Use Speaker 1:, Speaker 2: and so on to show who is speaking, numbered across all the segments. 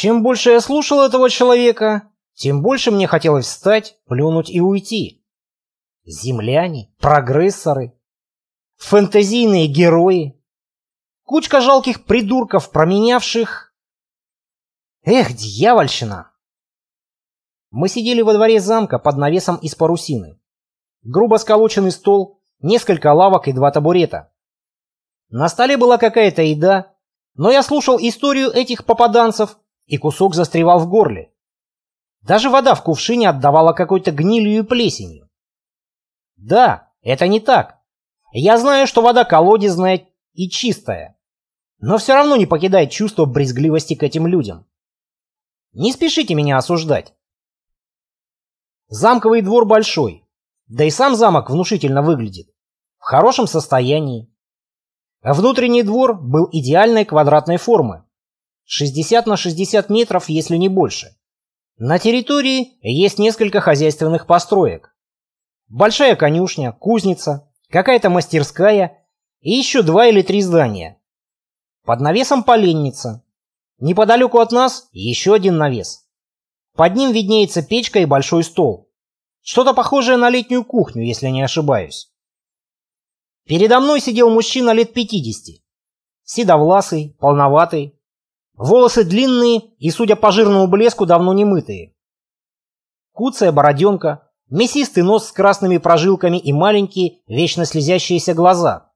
Speaker 1: Чем больше я слушал этого человека, тем больше мне хотелось встать, плюнуть и уйти. Земляне, прогрессоры, фэнтезийные герои, кучка жалких придурков, променявших... Эх, дьявольщина! Мы сидели во дворе замка под навесом из парусины. Грубо сколоченный стол, несколько лавок и два табурета. На столе была какая-то еда, но я слушал историю этих попаданцев, и кусок застревал в горле. Даже вода в кувшине отдавала какой-то гнилью и плесенью. Да, это не так. Я знаю, что вода колодезная и чистая, но все равно не покидает чувство брезгливости к этим людям. Не спешите меня осуждать. Замковый двор большой, да и сам замок внушительно выглядит. В хорошем состоянии. Внутренний двор был идеальной квадратной формы. 60 на 60 метров, если не больше. На территории есть несколько хозяйственных построек. Большая конюшня, кузница, какая-то мастерская и еще два или три здания. Под навесом поленница. Неподалеку от нас еще один навес. Под ним виднеется печка и большой стол. Что-то похожее на летнюю кухню, если не ошибаюсь. Передо мной сидел мужчина лет 50. Седовласый, полноватый. Волосы длинные и, судя по жирному блеску, давно не мытые. Куцая бороденка, мясистый нос с красными прожилками и маленькие, вечно слезящиеся глаза.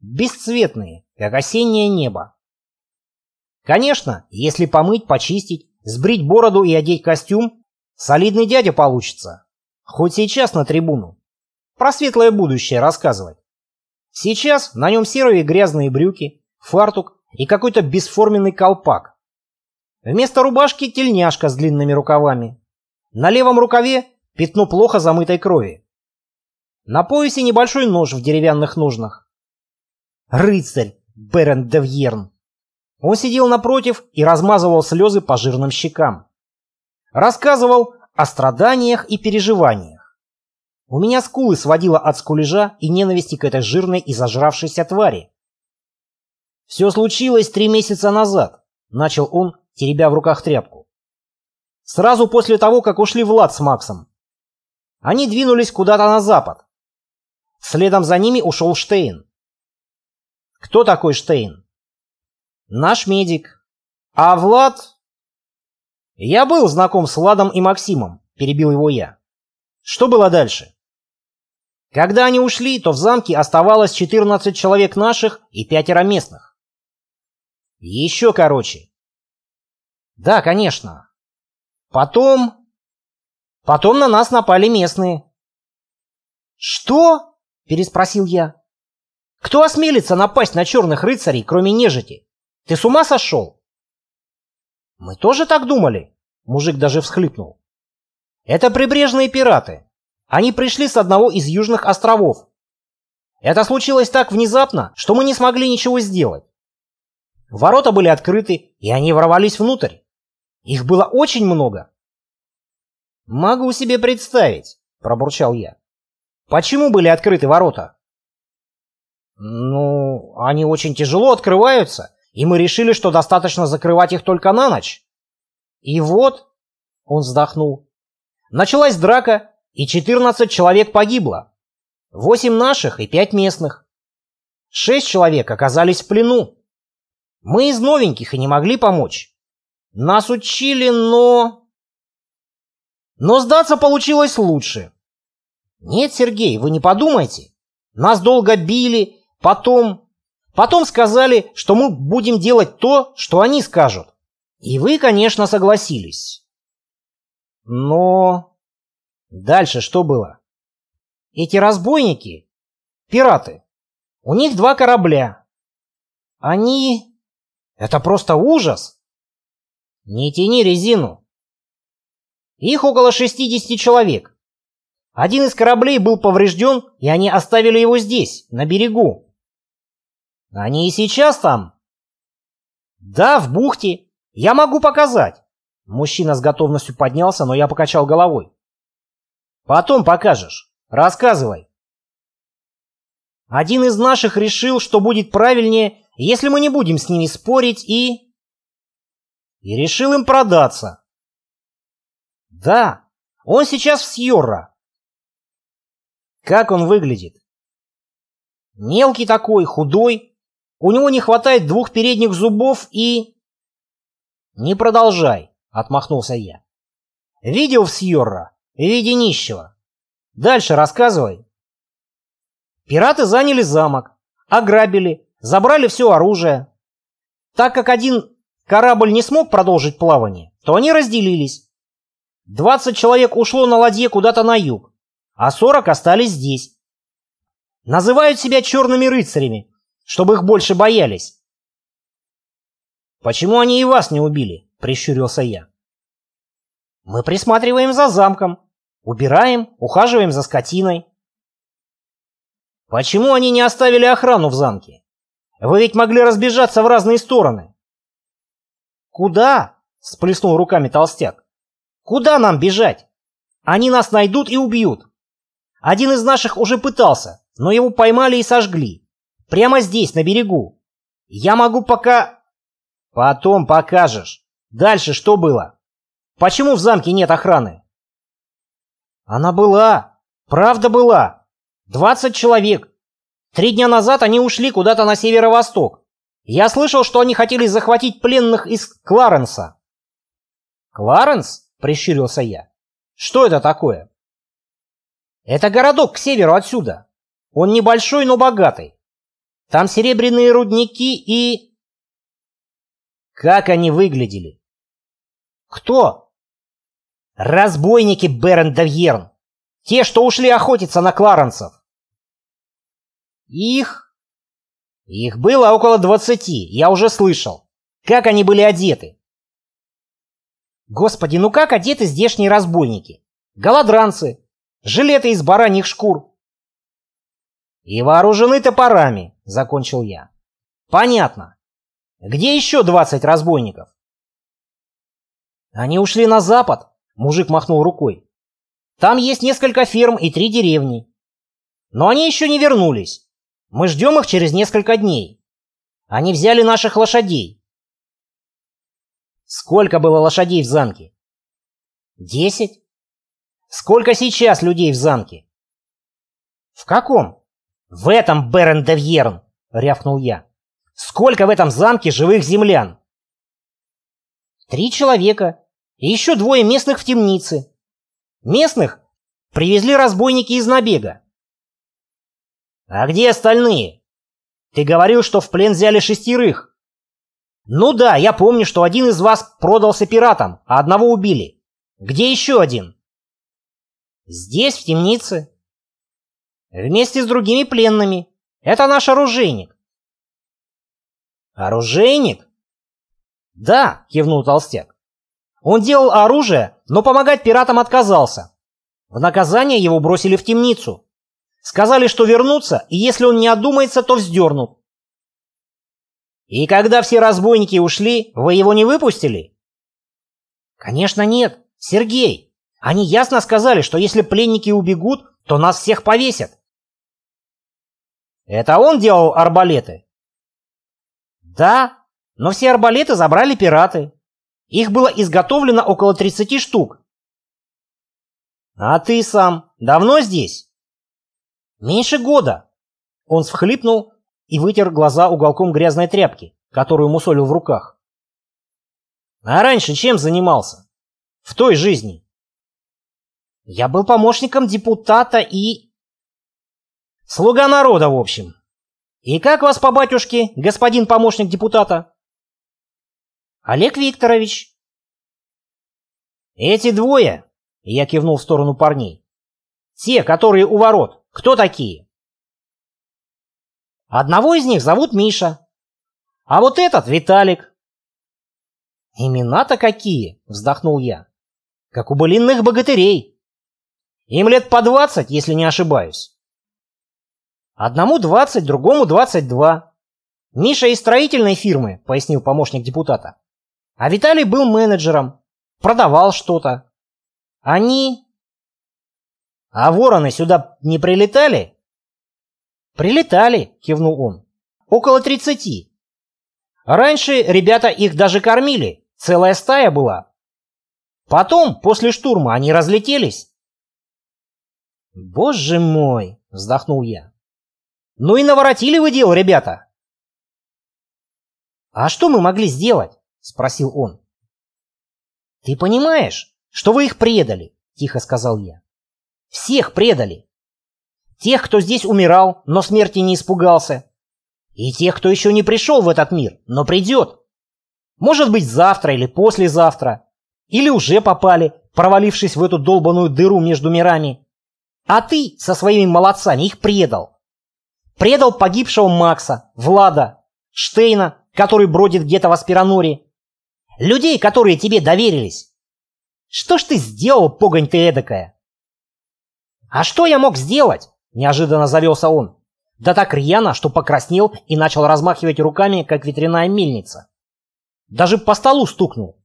Speaker 1: Бесцветные, как осеннее небо. Конечно, если помыть, почистить, сбрить бороду и одеть костюм, солидный дядя получится. Хоть сейчас на трибуну. Про светлое будущее рассказывать. Сейчас на нем серые грязные брюки, фартук и какой-то бесформенный колпак. Вместо рубашки тельняшка с длинными рукавами. На левом рукаве пятно плохо замытой крови. На поясе небольшой нож в деревянных ножнах. Рыцарь Берен де Вьерн. Он сидел напротив и размазывал слезы по жирным щекам. Рассказывал о страданиях и переживаниях. У меня скулы сводило от скулежа и ненависти к этой жирной и зажравшейся твари. «Все случилось три месяца назад», — начал он, теребя в руках тряпку. «Сразу после того, как ушли Влад с Максом. Они двинулись куда-то на запад. Следом за ними ушел Штейн. Кто такой Штейн? Наш медик. А Влад... Я был знаком с Владом и Максимом, перебил его я. Что было дальше? Когда они ушли, то в замке оставалось 14 человек наших и пятеро местных. Еще короче. Да, конечно. Потом... Потом на нас напали местные. «Что?» — переспросил я. «Кто осмелится напасть на черных рыцарей, кроме нежити? Ты с ума сошел?» «Мы тоже так думали?» — мужик даже всхлипнул. «Это прибрежные пираты. Они пришли с одного из южных островов. Это случилось так внезапно, что мы не смогли ничего сделать. Ворота были открыты, и они ворвались внутрь. Их было очень много. «Могу себе представить», — пробурчал я. «Почему были открыты ворота?» «Ну, они очень тяжело открываются, и мы решили, что достаточно закрывать их только на ночь». «И вот», — он вздохнул, — началась драка, и 14 человек погибло. 8 наших и 5 местных. 6 человек оказались в плену. Мы из новеньких и не могли помочь. Нас учили, но... Но сдаться получилось лучше. Нет, Сергей, вы не подумайте. Нас долго били, потом... Потом сказали, что мы будем делать то, что они скажут. И вы, конечно, согласились. Но... Дальше что было? Эти разбойники, пираты, у них два корабля. Они... Это просто ужас. Не тяни резину. Их около 60 человек. Один из кораблей был поврежден, и они оставили его здесь, на берегу. Они и сейчас там? Да, в бухте. Я могу показать. Мужчина с готовностью поднялся, но я покачал головой. Потом покажешь. Рассказывай. Один из наших решил, что будет правильнее, если мы не будем с ними спорить и... И решил им продаться. Да, он сейчас в Сьорра. Как он выглядит? Мелкий такой, худой. У него не хватает двух передних зубов и... Не продолжай, отмахнулся я. Видел в Сьорра? Виде нищего. Дальше рассказывай. Пираты заняли замок, ограбили, забрали все оружие. Так как один корабль не смог продолжить плавание, то они разделились. 20 человек ушло на ладье куда-то на юг, а 40 остались здесь. Называют себя черными рыцарями, чтобы их больше боялись. «Почему они и вас не убили?» — прищурился я. «Мы присматриваем за замком, убираем, ухаживаем за скотиной». «Почему они не оставили охрану в замке? Вы ведь могли разбежаться в разные стороны». «Куда?» — сплеснул руками толстяк. «Куда нам бежать? Они нас найдут и убьют. Один из наших уже пытался, но его поймали и сожгли. Прямо здесь, на берегу. Я могу пока...» «Потом покажешь. Дальше что было? Почему в замке нет охраны?» «Она была. Правда была. Двадцать человек. Три дня назад они ушли куда-то на северо-восток. Я слышал, что они хотели захватить пленных из Кларенса. Кларенс? Прищурился я. Что это такое? Это городок к северу отсюда. Он небольшой, но богатый. Там серебряные рудники и... Как они выглядели? Кто? Разбойники Берен Давьерн. Те, что ушли охотиться на Кларенсов. Их их было около двадцати, я уже слышал. Как они были одеты? Господи, ну как одеты здешние разбойники? Голодранцы, жилеты из бараньих шкур. И вооружены топорами, закончил я. Понятно. Где еще двадцать разбойников? Они ушли на запад, мужик махнул рукой. Там есть несколько ферм и три деревни. Но они еще не вернулись. Мы ждем их через несколько дней. Они взяли наших лошадей. Сколько было лошадей в замке? Десять. Сколько сейчас людей в замке? В каком? В этом, Берен де Вьерн, рявкнул я. Сколько в этом замке живых землян? Три человека и еще двое местных в темнице. Местных привезли разбойники из набега. «А где остальные? Ты говорил, что в плен взяли шестерых». «Ну да, я помню, что один из вас продался пиратам, а одного убили. Где еще один?» «Здесь, в темнице». «Вместе с другими пленными. Это наш оружейник». «Оружейник?» «Да», — кивнул толстяк. «Он делал оружие, но помогать пиратам отказался. В наказание его бросили в темницу. Сказали, что вернутся, и если он не одумается, то вздернут. И когда все разбойники ушли, вы его не выпустили? Конечно нет. Сергей, они ясно сказали, что если пленники убегут, то нас всех повесят. Это он делал арбалеты? Да, но все арбалеты забрали пираты. Их было изготовлено около 30 штук. А ты сам давно здесь? «Меньше года!» Он всхлипнул и вытер глаза уголком грязной тряпки, которую мусолил в руках. «А раньше чем занимался? В той жизни?» «Я был помощником депутата и...» «Слуга народа, в общем. И как вас по батюшке, господин помощник депутата?» «Олег Викторович». «Эти двое...» — я кивнул в сторону парней. «Те, которые у ворот. Кто такие? Одного из них зовут Миша, а вот этот Виталик. Имена-то какие, вздохнул я. Как у былинных богатырей. Им лет по двадцать, если не ошибаюсь. Одному двадцать, другому двадцать два. Миша из строительной фирмы, пояснил помощник депутата. А Виталий был менеджером, продавал что-то. Они а вороны сюда не прилетали? Прилетали, кивнул он. Около тридцати. Раньше ребята их даже кормили, Целая стая была. Потом, после штурма, они разлетелись. «Боже мой!» — вздохнул я. «Ну и наворотили вы дело, ребята!» «А что мы могли сделать?» — спросил он. «Ты понимаешь, что вы их предали?» — тихо сказал я. «Всех предали. Тех, кто здесь умирал, но смерти не испугался. И тех, кто еще не пришел в этот мир, но придет. Может быть, завтра или послезавтра. Или уже попали, провалившись в эту долбаную дыру между мирами. А ты со своими молодцами их предал. Предал погибшего Макса, Влада, Штейна, который бродит где-то в Аспираноре. Людей, которые тебе доверились. Что ж ты сделал, погонь ты эдакая? А что я мог сделать? Неожиданно завелся он. Да так рьяно, что покраснел и начал размахивать руками, как ветряная мельница. Даже по столу стукнул.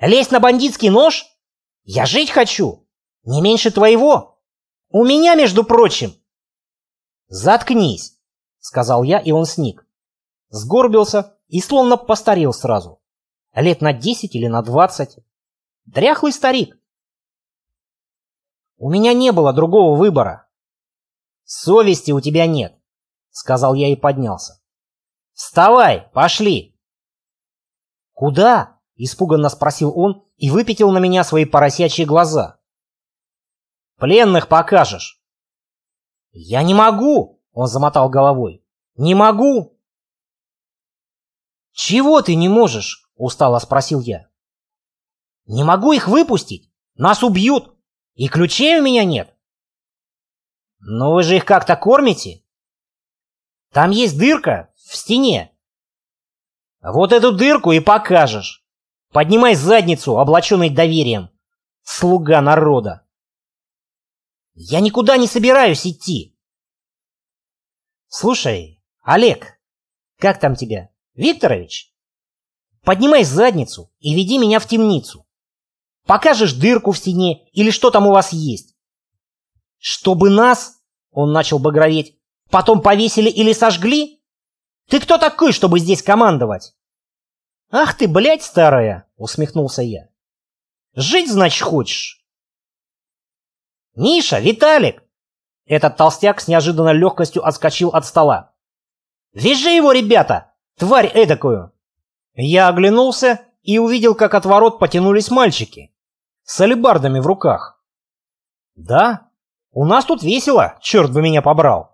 Speaker 1: Лезть на бандитский нож? Я жить хочу. Не меньше твоего. У меня, между прочим. Заткнись, сказал я, и он сник. Сгорбился и словно постарел сразу. Лет на десять или на двадцать. Дряхлый старик. У меня не было другого выбора. Совести у тебя нет, сказал я и поднялся. Вставай, пошли. Куда? Испуганно спросил он и выпятил на меня свои поросячьи глаза. Пленных покажешь. Я не могу, он замотал головой. Не могу. Чего ты не можешь? Устало спросил я. Не могу их выпустить. Нас убьют. И ключей у меня нет. Но вы же их как-то кормите? Там есть дырка в стене. Вот эту дырку и покажешь. Поднимай задницу, облаченный доверием. Слуга народа. Я никуда не собираюсь идти. Слушай, Олег, как там тебя? Викторович? Поднимай задницу и веди меня в темницу. Покажешь дырку в стене или что там у вас есть. Чтобы нас, он начал багроветь, потом повесили или сожгли? Ты кто такой, чтобы здесь командовать? «Ах ты, блядь, старая!» — усмехнулся я. «Жить, значит, хочешь?» «Миша, Виталик!» Этот толстяк с неожиданной легкостью отскочил от стола. «Вяжи его, ребята! Тварь эдакую!» Я оглянулся и увидел, как от ворот потянулись мальчики с алебардами в руках. «Да, у нас тут весело, черт бы меня побрал!»